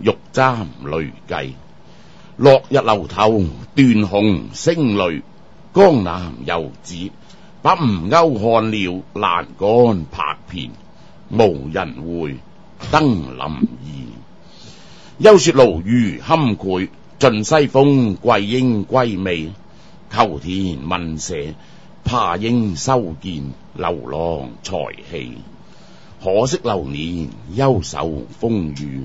玉簪累计落日楼头断鸿声泪江南游子把吴钩看了栏杆拍遍无人会登临而休说鲈鱼堪渠尽西风桂英归未秋田问舍怕应修见流浪才气可惜流年忧守风雨